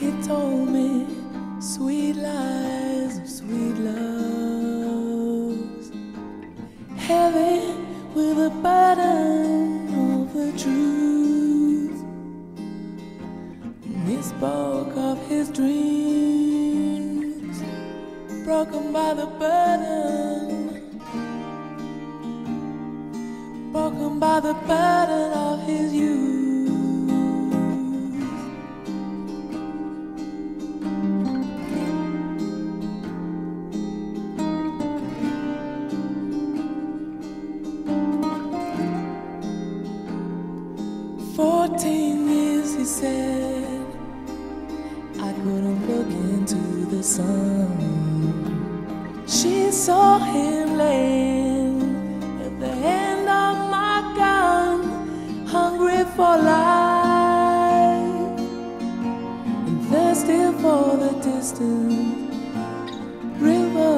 He told me sweet lies of sweet loves, heavy with the burden of the truth. He spoke of his dreams, broken by the burden, broken by the burden of his. 14 years, he said, I couldn't look into the sun. She saw him laying at the end of my gun, hungry for life and thirsty for the distant river.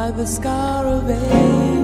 like the scar of age